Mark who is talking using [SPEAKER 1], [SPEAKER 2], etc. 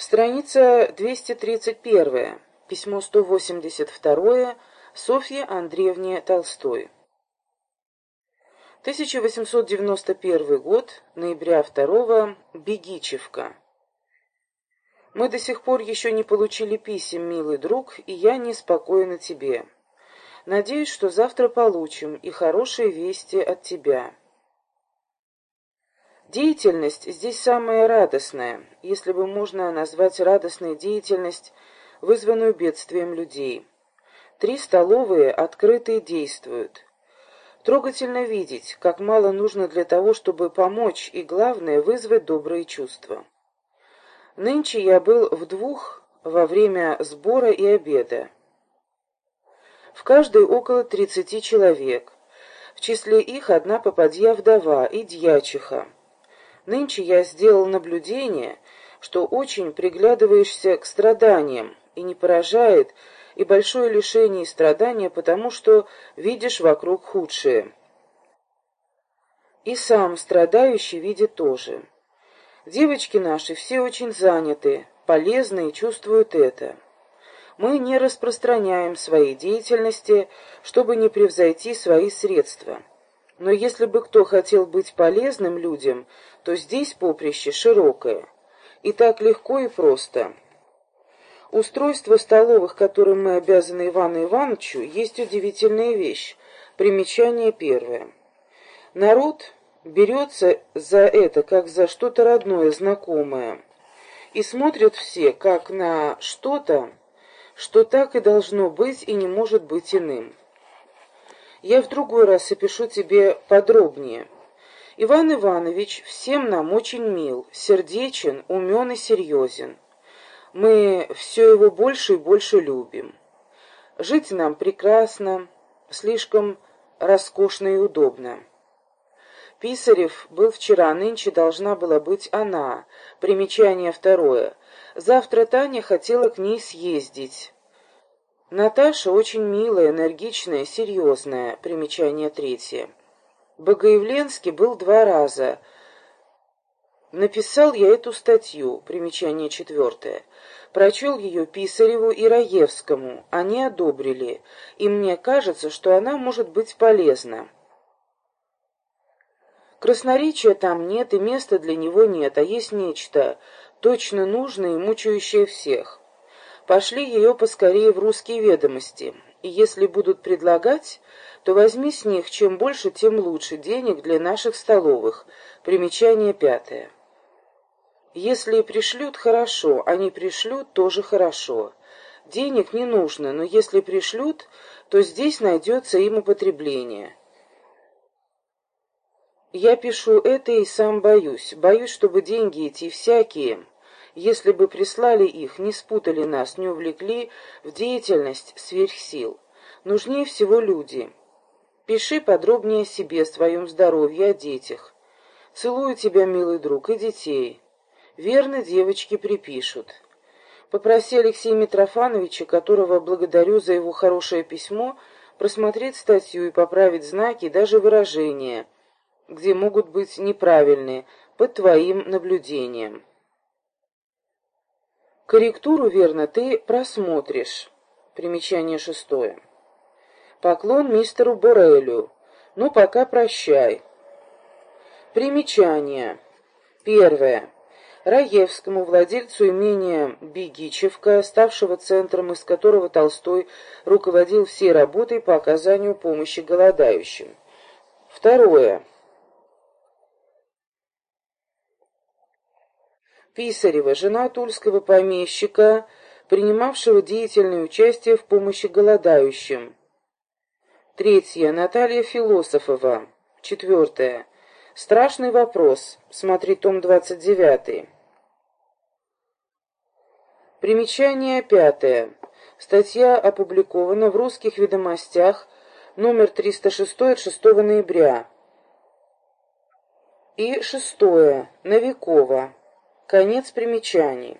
[SPEAKER 1] Страница 231. Письмо 182. Софье Андреевне Толстой. 1891 год, ноября 2 Бегичевка. Мы до сих пор еще не получили писем, милый друг, и я неспокоен о тебе. Надеюсь, что завтра получим и хорошие вести от тебя. Деятельность здесь самая радостная, если бы можно назвать радостной деятельность, вызванную бедствием людей. Три столовые открытые действуют. Трогательно видеть, как мало нужно для того, чтобы помочь, и, главное, вызвать добрые чувства. Нынче я был в двух во время сбора и обеда. В каждой около тридцати человек. В числе их одна попадья вдова и дьячиха. Нынче я сделал наблюдение, что очень приглядываешься к страданиям, и не поражает, и большое лишение и страдания, потому что видишь вокруг худшее. И сам страдающий видит тоже. Девочки наши все очень заняты, полезны и чувствуют это. Мы не распространяем своей деятельности, чтобы не превзойти свои средства. Но если бы кто хотел быть полезным людям, то здесь поприще широкое. И так легко и просто. Устройство столовых, которым мы обязаны Ивану Ивановичу, есть удивительная вещь. Примечание первое. Народ берется за это, как за что-то родное, знакомое. И смотрят все, как на что-то, что так и должно быть и не может быть иным. Я в другой раз опишу тебе подробнее. Иван Иванович всем нам очень мил, сердечен, умен и серьезен. Мы все его больше и больше любим. Жить нам прекрасно, слишком роскошно и удобно. Писарев был вчера, нынче должна была быть она. Примечание второе. Завтра Таня хотела к ней съездить. Наташа очень милая, энергичная, серьезная. Примечание третье. Богоявленский был два раза. Написал я эту статью. Примечание четвертое. Прочел ее Писареву и Раевскому. Они одобрили. И мне кажется, что она может быть полезна. Красноречия там нет, и места для него нет, а есть нечто точно нужное и мучающее всех. Пошли ее поскорее в русские ведомости, и если будут предлагать, то возьми с них чем больше, тем лучше денег для наших столовых. Примечание пятое. Если пришлют, хорошо, а не пришлют, тоже хорошо. Денег не нужно, но если пришлют, то здесь найдется им употребление. Я пишу это и сам боюсь. Боюсь, чтобы деньги эти всякие если бы прислали их, не спутали нас, не увлекли в деятельность сверхсил. Нужнее всего люди. Пиши подробнее о себе, своем здоровье, о детях. Целую тебя, милый друг, и детей. Верно, девочки припишут. Попроси Алексея Митрофановича, которого благодарю за его хорошее письмо, просмотреть статью и поправить знаки даже выражения, где могут быть неправильные, под твоим наблюдением. Корректуру, верно, ты просмотришь. Примечание шестое. Поклон мистеру Борелю. Ну, пока прощай. Примечание. Первое. Раевскому, владельцу имения Бегичевка, ставшего центром, из которого Толстой руководил всей работой по оказанию помощи голодающим. Второе. Писарева, жена тульского помещика, принимавшего деятельное участие в помощи голодающим. Третье. Наталья Философова. Четвертое. Страшный вопрос. Смотри том 29. Примечание пятое. Статья опубликована в «Русских ведомостях», номер 306 от 6 ноября. И шестое. Новикова. Конец примечаний.